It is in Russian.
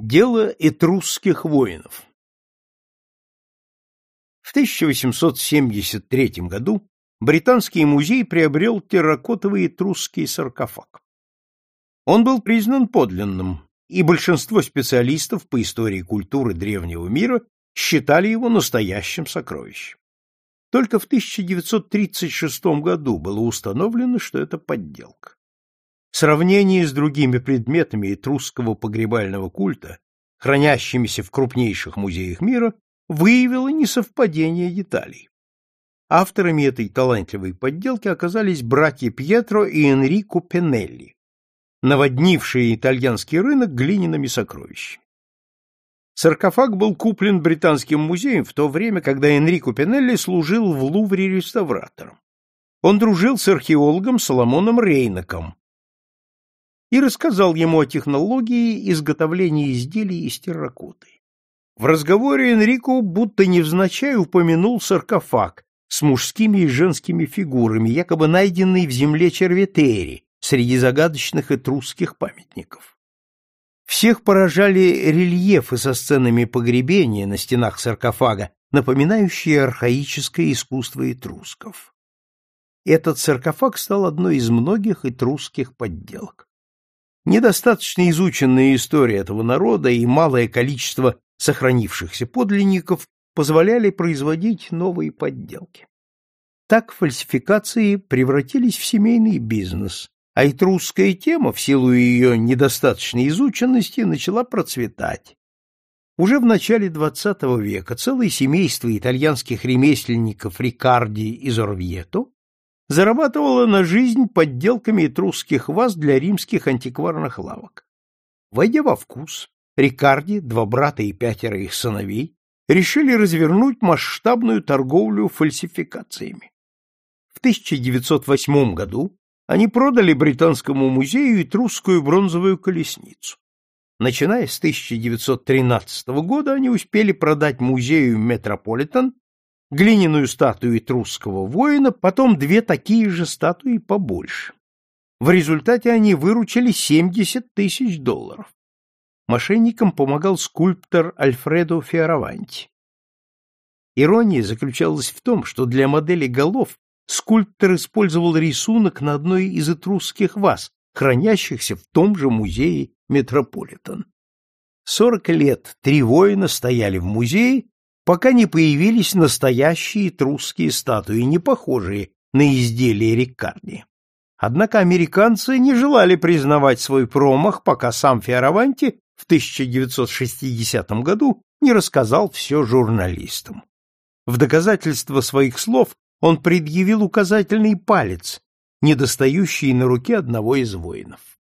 Дело этрусских воинов В 1873 году Британский музей приобрел терракотовый этрусский саркофаг. Он был признан подлинным, и большинство специалистов по истории культуры древнего мира считали его настоящим сокровищем. Только в 1936 году было установлено, что это подделка. Сравнение с другими предметами этрусского погребального культа, хранящимися в крупнейших музеях мира, выявило несовпадение деталей. Авторами этой талантливой подделки оказались братья Пьетро и Энрико Пенелли, наводнившие итальянский рынок глиняными сокровищами. Саркофаг был куплен британским музеем в то время, когда Энрико Пенелли служил в Лувре реставратором. Он дружил с археологом Соломоном Рейнаком и рассказал ему о технологии изготовления изделий из терракоты. В разговоре Энрико будто невзначай упомянул саркофаг с мужскими и женскими фигурами, якобы найденный в земле Черветери среди загадочных этрусских памятников. Всех поражали рельефы со сценами погребения на стенах саркофага, напоминающие архаическое искусство этрусков. Этот саркофаг стал одной из многих этрусских подделок. Недостаточно изученная история этого народа и малое количество сохранившихся подлинников позволяли производить новые подделки. Так фальсификации превратились в семейный бизнес, а этрусская тема, в силу ее недостаточной изученности, начала процветать. Уже в начале XX века целое семейство итальянских ремесленников Рикарди из Орвьето зарабатывало на жизнь подделками этрусских ваз для римских антикварных лавок. Войдя во вкус, Рикарди, два брата и пятеро их сыновей, решили развернуть масштабную торговлю фальсификациями. В 1908 году они продали Британскому музею этрусскую бронзовую колесницу. Начиная с 1913 года они успели продать музею Метрополитен глиняную статую этрусского воина, потом две такие же статуи побольше. В результате они выручили 70 тысяч долларов. Мошенникам помогал скульптор Альфредо Фиораванти. Ирония заключалась в том, что для модели голов скульптор использовал рисунок на одной из этрусских ваз, хранящихся в том же музее Метрополитен. Сорок лет три воина стояли в музее, пока не появились настоящие этрусские статуи, не похожие на изделия Риккарди. Однако американцы не желали признавать свой промах, пока сам Фиараванти в 1960 году не рассказал все журналистам. В доказательство своих слов он предъявил указательный палец, недостающий на руке одного из воинов.